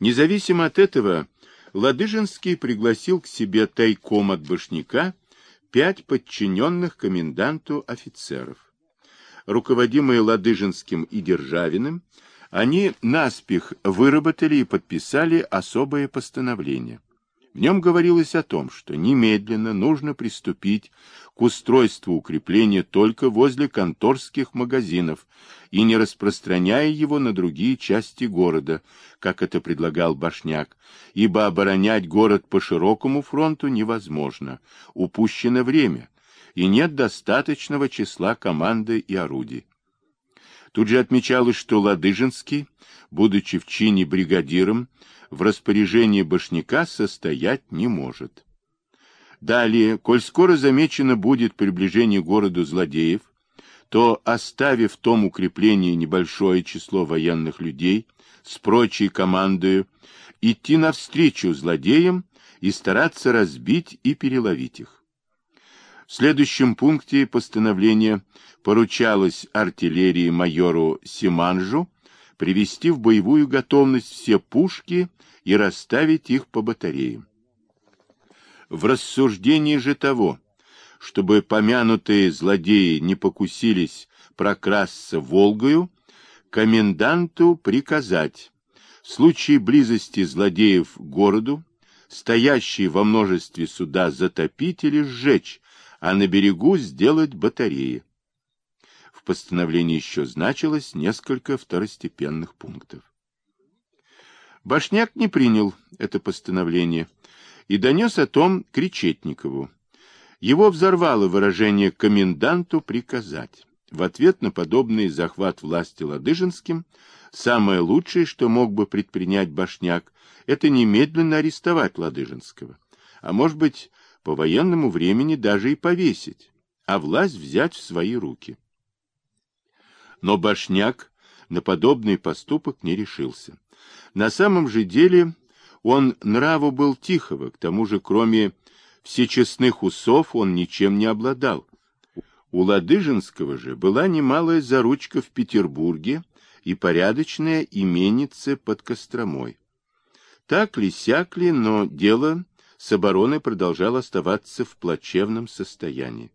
Независимо от этого, Ладыжинский пригласил к себе тайком от башняка пять подчиненных коменданту офицеров. Руководимые Ладыжинским и Державиным, они наспех выработали и подписали особое постановление. В нем говорилось о том, что немедленно нужно приступить к устройству укрепления только возле конторских магазинов и не распространяя его на другие части города, как это предлагал Башняк, ибо оборонять город по широкому фронту невозможно, упущено время, и нет достаточного числа команды и орудий. Тут же отмечалось, что Ладыжинский, будучи в чине бригадиром, в распоряжении башняка состоять не может. Далее, коль скоро замечено будет приближение городу злодеев, то, оставив в том укреплении небольшое число военных людей с прочей командою, идти навстречу злодеям и стараться разбить и переловить их. В следующем пункте постановления поручалось артиллерии майору Симанжу привести в боевую готовность все пушки и расставить их по батареям. В рассуждении же того, чтобы помянутые злодеи не покусились прокрасться Волгою, коменданту приказать в случае близости злодеев к городу стоящие во множестве суда затопить или сжечь, а на берегу сделать батареи постановлении еще значилось несколько второстепенных пунктов. Башняк не принял это постановление и донес о том Кречетникову. Его взорвало выражение коменданту приказать. В ответ на подобный захват власти Ладыжинским, самое лучшее, что мог бы предпринять Башняк, это немедленно арестовать Ладыжинского, а может быть, по военному времени даже и повесить, а власть взять в свои руки. Но Башняк на подобный поступок не решился. На самом же деле он нраву был тихого, к тому же, кроме всечестных усов, он ничем не обладал. У Ладыжинского же была немалая заручка в Петербурге и порядочная именица под Костромой. Так ли, сяк но дело с обороной продолжало оставаться в плачевном состоянии.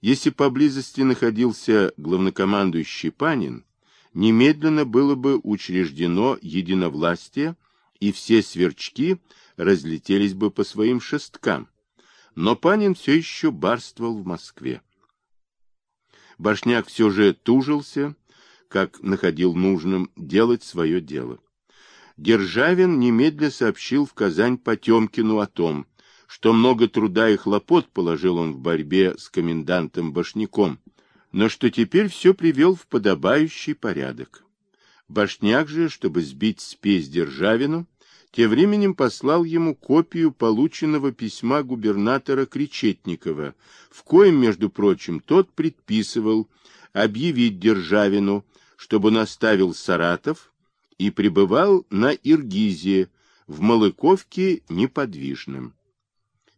Если поблизости находился главнокомандующий Панин, немедленно было бы учреждено единовластие, и все сверчки разлетелись бы по своим шесткам. Но Панин все еще барствовал в Москве. Башняк все же тужился, как находил нужным делать свое дело. Державин немедля сообщил в Казань Потемкину о том, что много труда и хлопот положил он в борьбе с комендантом Башняком, но что теперь все привел в подобающий порядок. Башняк же, чтобы сбить спесь Державину, тем временем послал ему копию полученного письма губернатора Кречетникова, в коем, между прочим, тот предписывал объявить Державину, чтобы он оставил Саратов и пребывал на Иргизе, в Малыковке неподвижным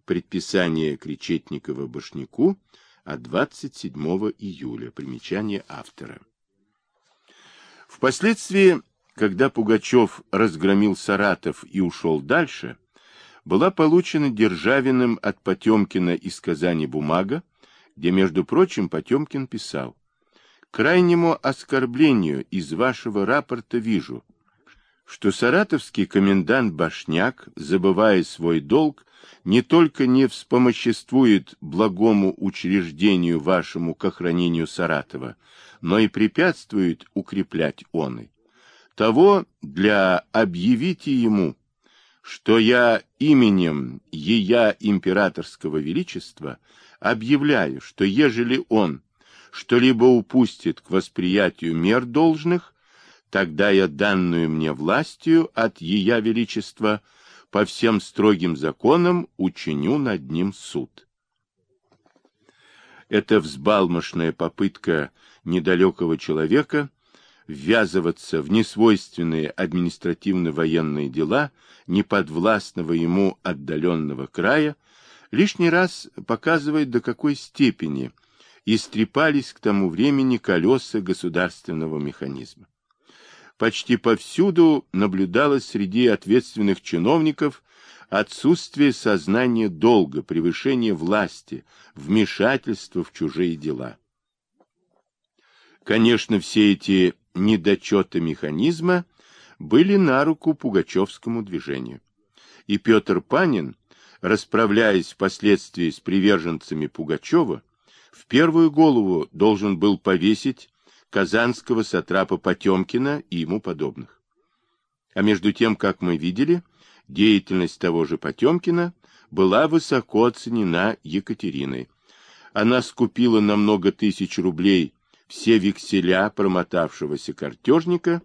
предписание Кречетникова Башняку от 27 июля. Примечание автора. Впоследствии, когда Пугачев разгромил Саратов и ушел дальше, была получена Державиным от Потемкина из Казани бумага, где, между прочим, Потемкин писал «Крайнему оскорблению из вашего рапорта вижу, что саратовский комендант Башняк, забывая свой долг, не только не вспомоществует благому учреждению вашему к охранению Саратова, но и препятствует укреплять он. Того для объявите ему, что я именем Ея Императорского Величества объявляю, что ежели он что-либо упустит к восприятию мер должных, тогда я данную мне властью от Ея Величества по всем строгим законам учиню над ним суд. Эта взбалмошная попытка недалекого человека ввязываться в несвойственные административно-военные дела неподвластного ему отдаленного края лишний раз показывает, до какой степени истрепались к тому времени колеса государственного механизма. Почти повсюду наблюдалось среди ответственных чиновников отсутствие сознания долга, превышение власти, вмешательство в чужие дела. Конечно, все эти недочеты механизма были на руку пугачевскому движению. И Петр Панин, расправляясь впоследствии с приверженцами Пугачева, в первую голову должен был повесить казанского сатрапа Потемкина и ему подобных. А между тем, как мы видели, деятельность того же Потемкина была высоко оценена Екатериной. Она скупила на много тысяч рублей все векселя промотавшегося картежника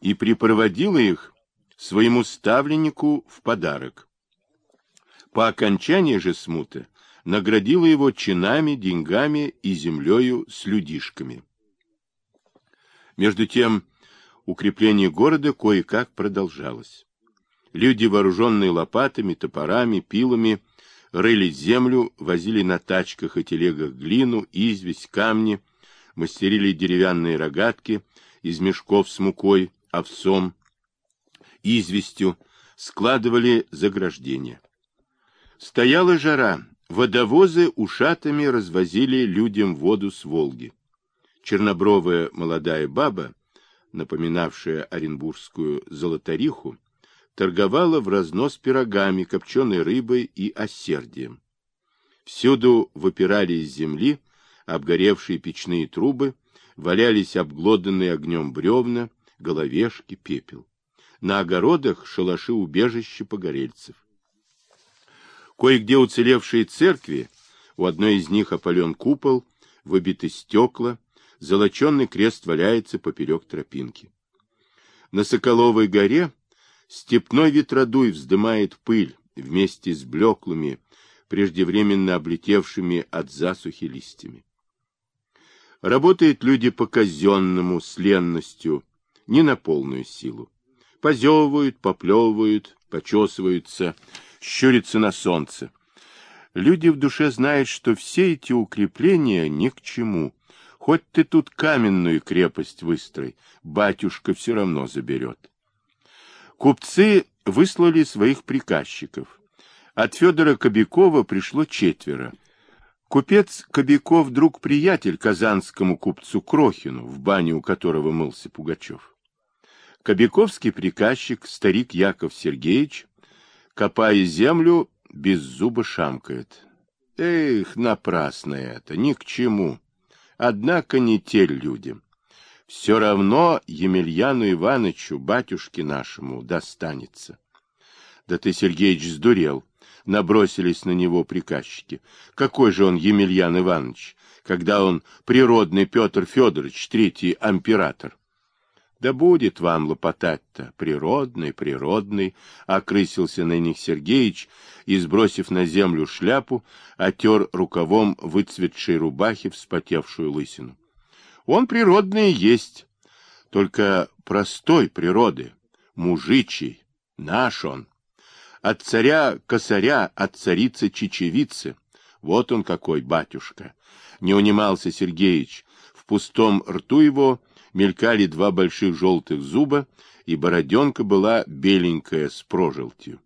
и припроводила их своему ставленнику в подарок. По окончании же смуты наградила его чинами, деньгами и землею с людишками. Между тем, укрепление города кое-как продолжалось. Люди, вооруженные лопатами, топорами, пилами, рыли землю, возили на тачках и телегах глину, известь, камни, мастерили деревянные рогатки из мешков с мукой, овсом, известью, складывали заграждения. Стояла жара, водовозы ушатами развозили людям воду с Волги. Чернобровая молодая баба, напоминавшая оренбургскую золотариху, торговала в разнос пирогами, копченой рыбой и осердием. Всюду выпирали из земли обгоревшие печные трубы, валялись обглоданные огнем бревна, головешки, пепел. На огородах шалаши убежища погорельцев. Кое-где уцелевшие церкви, у одной из них опален купол, выбиты стекла, золоченный крест валяется поперек тропинки. На Соколовой горе степной ветродуй вздымает пыль вместе с блеклыми, преждевременно облетевшими от засухи листьями. Работают люди по-казенному, с ленностью, не на полную силу. Позевывают, поплевывают, почесываются, щурятся на солнце. Люди в душе знают, что все эти укрепления ни к чему. Хоть ты тут каменную крепость выстрой, батюшка все равно заберет. Купцы выслали своих приказчиков. От Федора Кобякова пришло четверо. Купец Кобяков друг приятель казанскому купцу Крохину, в бане у которого мылся Пугачев. Кобяковский приказчик, старик Яков Сергеевич, копая землю, без зуба шамкает. Эх, напрасно это, ни к чему. Однако не те людям. Все равно Емельяну Ивановичу, батюшке нашему, достанется. Да ты, Сергеич, сдурел набросились на него приказчики. Какой же он Емельян Иванович, когда он природный Петр Федорович, третий император? Да будет вам лопотать-то, природный, природный, окрысился на них Сергеич и, сбросив на землю шляпу, отер рукавом выцветшей рубахи вспотевшую лысину. Он природный есть, только простой природы, мужичий, наш он от царя-косаря, от царицы-чечевицы. Вот он какой, батюшка! Не унимался Сергеич. В пустом рту его мелькали два больших желтых зуба, и бороденка была беленькая с прожилтью.